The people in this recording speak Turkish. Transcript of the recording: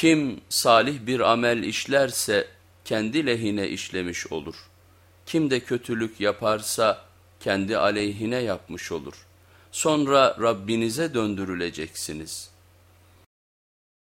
Kim salih bir amel işlerse kendi lehine işlemiş olur. Kim de kötülük yaparsa kendi aleyhine yapmış olur. Sonra Rabbinize döndürüleceksiniz.''